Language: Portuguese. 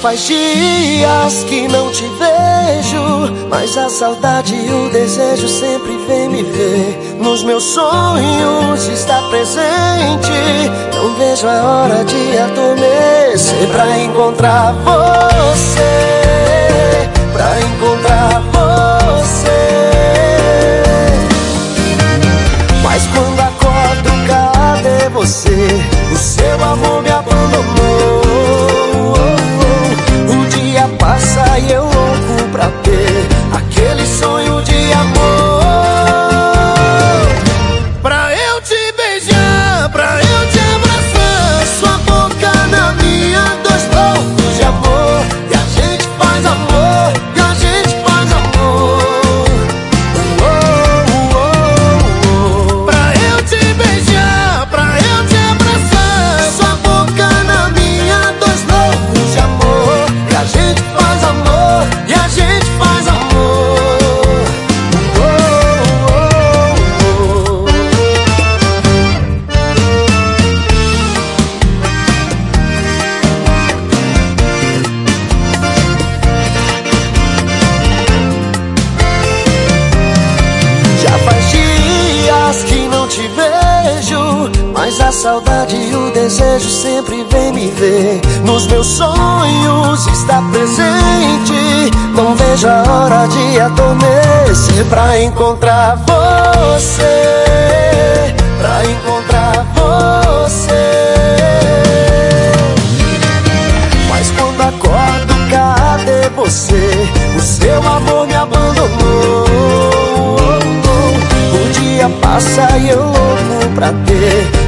Faz dias que não te vejo, mas a saudade e o desejo sempre vem me ver. Nos meus sonhos está presente, não vejo a hora de adormecer pra encontrar você, pra encontrar você. Mas quando acordo, cadê você? O seu amor Mas a saudade e o desejo sempre vem me ver. Nos meus sonhos está presente. Não vejo a hora de adormecer Pra encontrar você Pra encontrar você. Mas quando acordo, cadê você? O seu amor me abandonou. O dia passa e eu louco pra ter